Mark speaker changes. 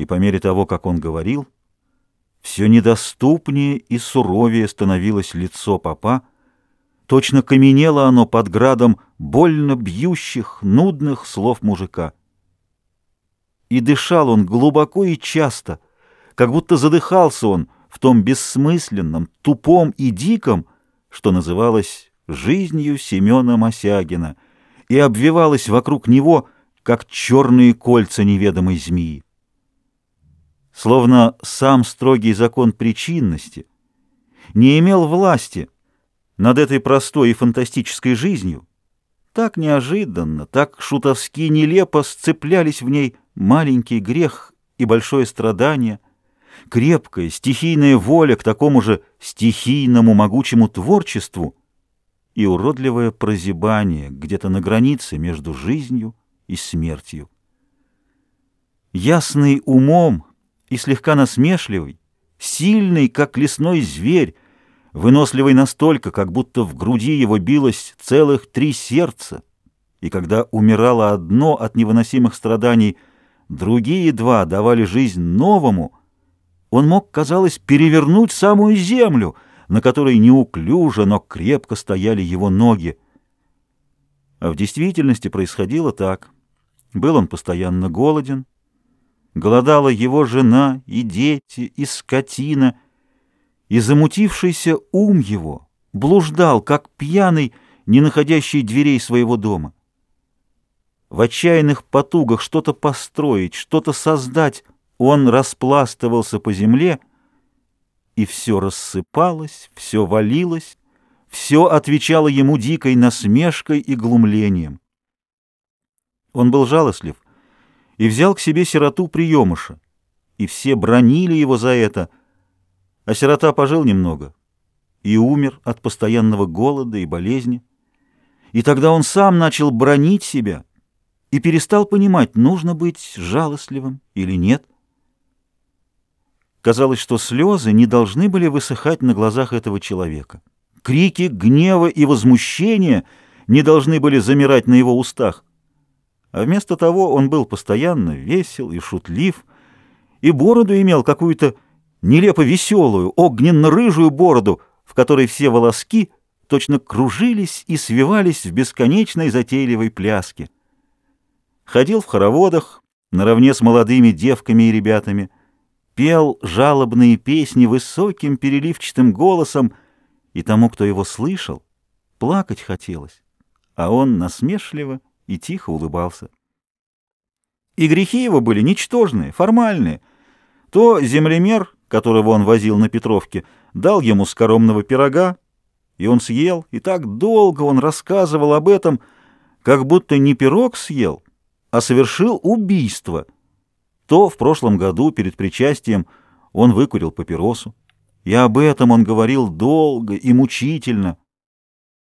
Speaker 1: И по мере того, как он говорил, все недоступнее и суровее становилось лицо папа, точно каменело оно под градом больно бьющих, нудных слов мужика. И дышал он глубоко и часто, как будто задыхался он в том бессмысленном, тупом и диком, что называлось жизнью Семена Мосягина, и обвивалось вокруг него, как черные кольца неведомой змеи. Словно сам строгий закон причинности не имел власти над этой простой и фантастической жизнью, так неожиданно, так шутовски нелепо сцеплялись в ней маленький грех и большое страдание, крепкая стихийная воля к такому же стихийному могучему творчеству и уродливое прозябание где-то на границе между жизнью и смертью. Ясный умом и слегка насмешливый, сильный, как лесной зверь, выносливый настолько, как будто в груди его билось целых три сердца, и когда умирало одно от невыносимых страданий, другие два давали жизнь новому, он мог, казалось, перевернуть самую землю, на которой неуклюже, но крепко стояли его ноги. А в действительности происходило так. Был он постоянно голоден, голодала его жена и дети, и скотина, и замутившийся ум его блуждал, как пьяный, не находящий дверей своего дома. В отчаянных потугах что-то построить, что-то создать, он распластывался по земле, и все рассыпалось, все валилось, все отвечало ему дикой насмешкой и глумлением. Он был жалостлив и взял к себе сироту приемыша, и все бронили его за это, а сирота пожил немного и умер от постоянного голода и болезни. И тогда он сам начал бронить себя и перестал понимать, нужно быть жалостливым или нет. Казалось, что слезы не должны были высыхать на глазах этого человека. Крики гнева и возмущения не должны были замирать на его устах. А вместо того он был постоянно весел и шутлив, и бороду имел какую-то нелепо веселую, огненно-рыжую бороду, в которой все волоски точно кружились и свивались в бесконечной затейливой пляске. Ходил в хороводах наравне с молодыми девками и ребятами, пел жалобные песни высоким переливчатым голосом, и тому, кто его слышал, плакать хотелось, а он насмешливо и тихо улыбался. И грехи его были ничтожные, формальные. То землемер, которого он возил на Петровке, дал ему скоромного пирога, и он съел, и так долго он рассказывал об этом, как будто не пирог съел, а совершил убийство. То в прошлом году перед причастием он выкурил папиросу, и об этом он говорил долго и мучительно,